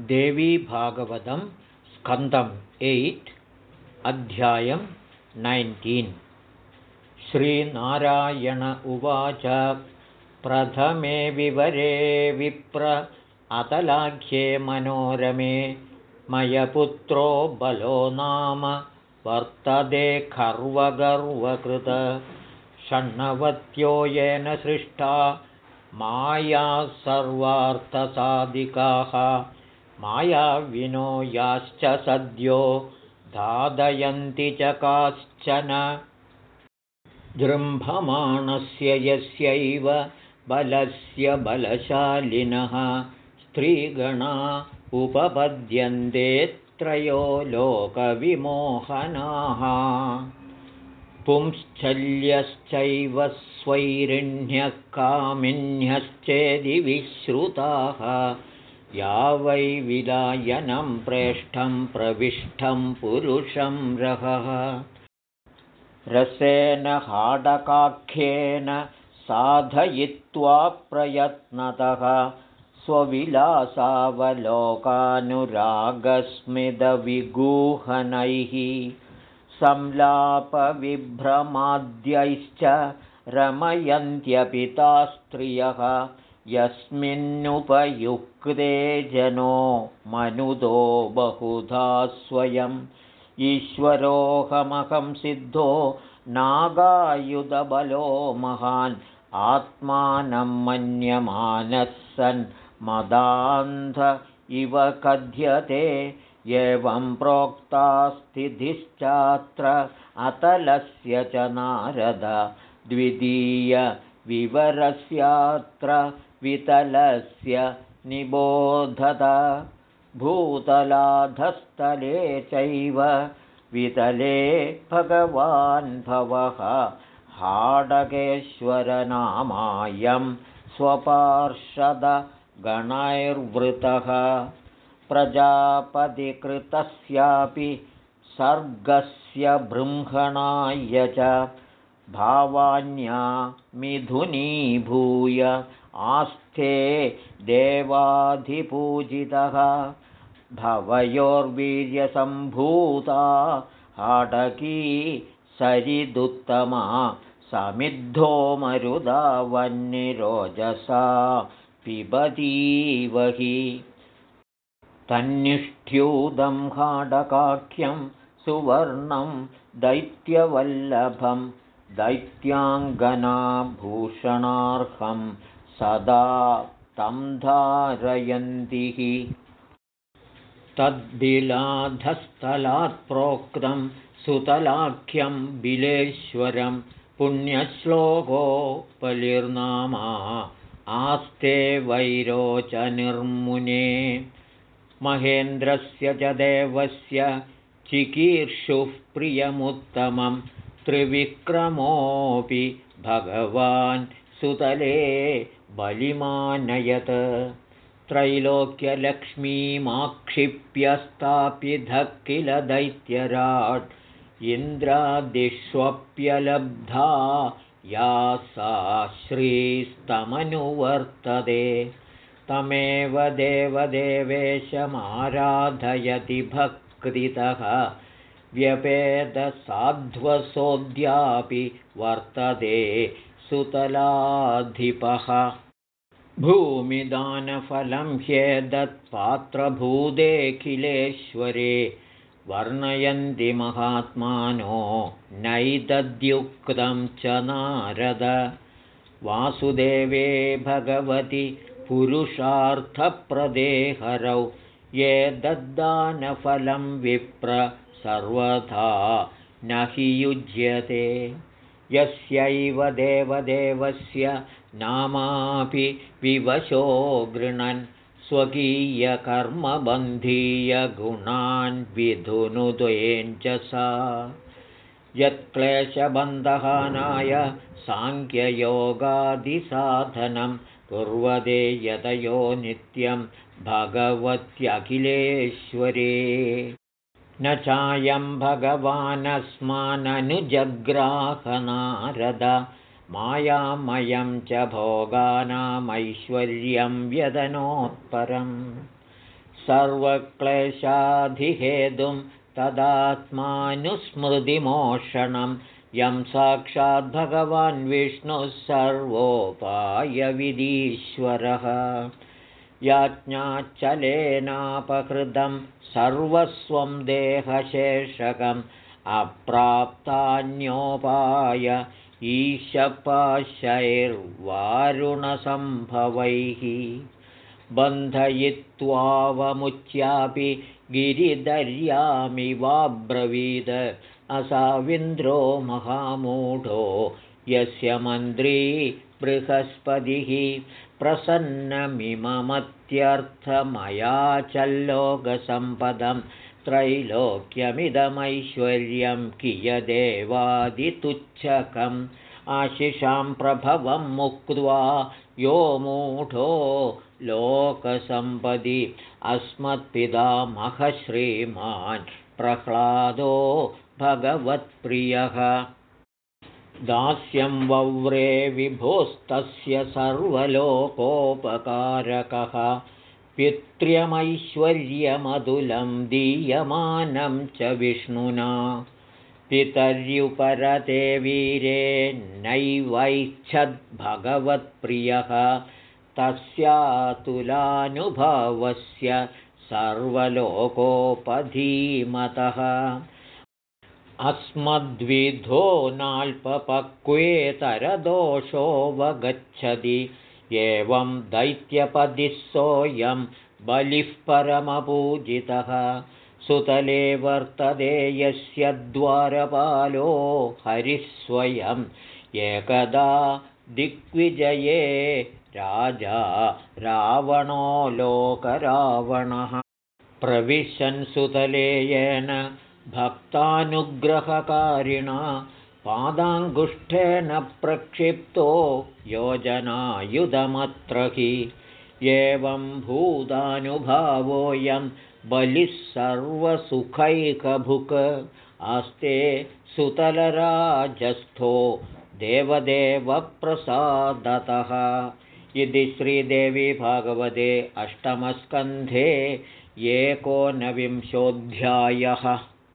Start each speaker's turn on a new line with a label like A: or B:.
A: देवीभागवतं स्कन्दम् एय्ट् अध्यायं नैन्टीन्। श्रीनारायण उवाच प्रथमे विवरे विप्र अतलाख्ये मनोरमे मयपुत्रो बलो नाम वर्तते खर्वगर्वकृत। षण्णवत्यो येन सृष्टा मायाः सर्वार्थसाधिकाः मायाविनो याश्च सद्यो धादयन्ति च काश्चन। जृम्भमाणस्य यस्यैव बलस्य बलशालिनः स्त्रीगणा उपपद्यन्ते त्रयो लोकविमोहनाः। पुंश्चल्यश्चैव स्वैरिण्यः कामिन्यश्चेदि विश्रुताः या वै विलायनं प्रेष्ठं प्रविष्टं पुरुषं रहः रसेन हाडकाख्येन साधयित्वा प्रयत्नतः स्वविलासावलोकानुरागस्मिदविगूहनैः संलापविभ्रमाद्यैश्च रमयन्त्यपिता स्त्रियः यस्मिन्नुपयुक्ते जनो मनुदो बहुधा स्वयम्। ईश्वरोऽहमहं सिद्धो नागायुधबलो महान्। आत्मानं मन्यमानः सन् मदान्ध इव कथ्यते। एवं प्रोक्ता स्थितिश्चात्र अतलस्य च नारद द्वितीयविवरस्यात्र वितलस्य निबोधत। भूतलाधस्थले चैव वितले भगवान् भवः। हाडकेश्वरनामायं स्वपार्षदगणैर्वृतः। प्रजापतिकृतस्यापि सर्गस्य बृंहणाय च भावान्या मिथुनीभूय आस्थे देवाधिपूजितः भवयोर्वीर्यसम्भूता हाडकी सरिदुत्तमा समिद्धो मरुदावन्निरोजसा पिबतीवहि तन्निष्ठ्यूदं हाडकाख्यं सुवर्णं दैत्यवल्लभं दैत्याङ्गनाभूषणार्हं सदा तं धारयन्तिः तद्बिलाधस्थलात् प्रोक्तं सुतलाख्यं बिलेश्वरं पुण्यश्लोकोपलिर्नामा। आस्ते वैरोचनिर्मुने महेन्द्रस्य च देवस्य चिकीर्षुः प्रियमुत्तमं त्रिविक्रमोऽपि भगवान् सुतले बलिमानयत्। त्रैलोक्यलक्ष्मीमाक्षिप्यस्तापिधः किल दैत्यराट् इन्द्रादिष्वप्यलब्धा या सा श्रीस्तमनुवर्तते। तमेव देवदेवेशमाराधयति भक्तितः व्यपेदसाध्वसोऽद्यापि वर्तते सुतलाधिपः। भूमिदानफलं ह्येदत्पात्रभूदेऽखिलेश्वरे वर्णयन्ति महात्मानो नैतद्युक्तं च नारद। वासुदेवे भगवति पुरुषार्थप्रदेहरौ ये दद्दानफलं विप्र सर्वथा न हि युज्यते। यस्यैव देवदेवस्य नामापि विवशो गृणन् स्वकीयकर्मबन्धीयगुणान् विधुनुद्वेञ्च सा। यत्क्लेशबन्धहानाय साङ्ख्ययोगादिसाधनं कुर्वदे यतयो नित्यं भगवत्यखिलेश्वरे न चायं भगवानस्माननुजग्राहनारद। मायामयं च भोगानामैश्वर्यं व्यदनोत्परं सर्वक्लेशाधिहेतुं तदात्मानुस्मृतिमोषणं यं साक्षात् भगवान् विष्णुः सर्वोपायविधीश्वरः याज्ञाचलेनापहृतं सर्वस्वं देहशेषकम् अप्राप्तान्योपाय ईशपाशैर्वारुणसम्भवैः बन्धयित्वावमुच्यापि गिरिदर्यामि वाब्रवीद असाविन्द्रो महामूढो यस्य मन्त्री बृहस्पतिः प्रसन्नमिममत्यर्थमयाचल्लोकसम्पदं त्रैलोक्यमिदमैश्वर्यं कियदेवादितुच्छकम् आशिषां प्रभवं मुक्त्वा यो मूढो लोकसम्पदि अस्मत्पितामहश्रीमान् प्रह्लादो भगवत्प्रियः दास्यं वव्रे विभोस्तस्य सर्वलोकोपकारकः। पित्र्यमैश्वर्यमधुलं दीयमानं च विष्णुना। पितर्युपरते वीरे नैवैच्छद्भगवत्प्रियः। तस्यातुलानुभवस्य सर्वलोकोपधीमतः अस्मद्विधो नाल्पपक्वेतरदोषोऽवगच्छति। एवं दैत्यपदिः सोऽयं बलिः परमपूजितः। सुतले वर्तते यस्य द्वारपालो हरिः स्वयम् एकदा दिग्विजये राजा रावणो लोकरावणः प्रविशन् सुतले येन भक्तानुग्रहकारिणा पादाङ्गुष्ठेन प्रक्षिप्तो योजनायुधमत्र हि। एवं भूतानुभावोऽयं बलिः सर्वसुखैकभुक्। आस्ते सुतलराजस्थो देवदेवप्रसादतः। इति श्रीदेवी भागवते अष्टमस्कन्धे एकोनविंशोऽध्यायः